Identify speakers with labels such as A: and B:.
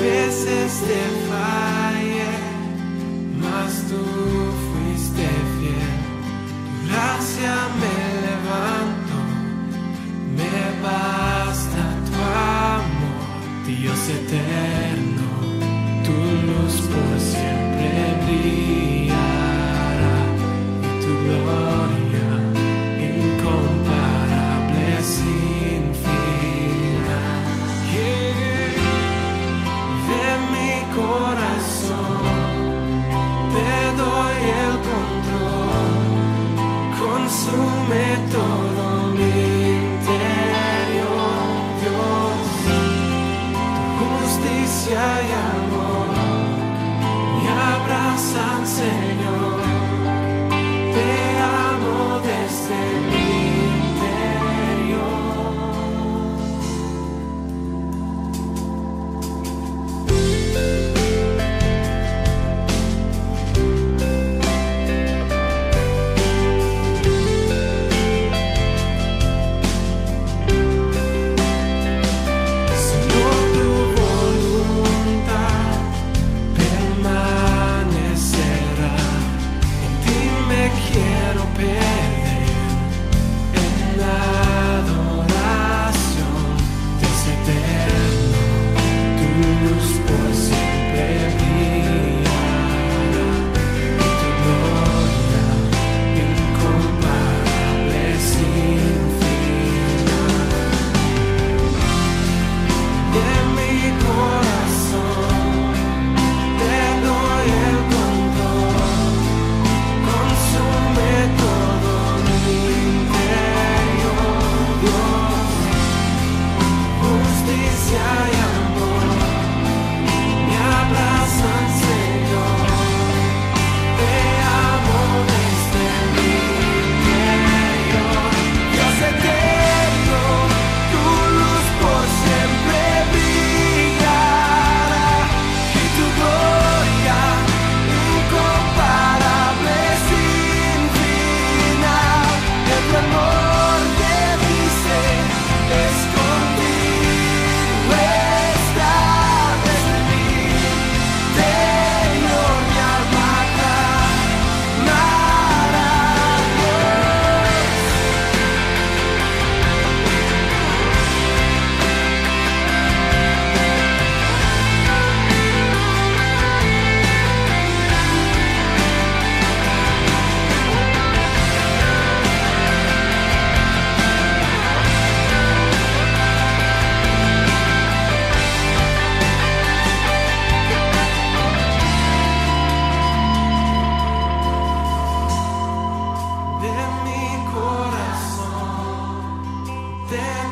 A: veces te falle, mas tú. Lord. La adoración, Dios eterno, tu luz por siempre. There.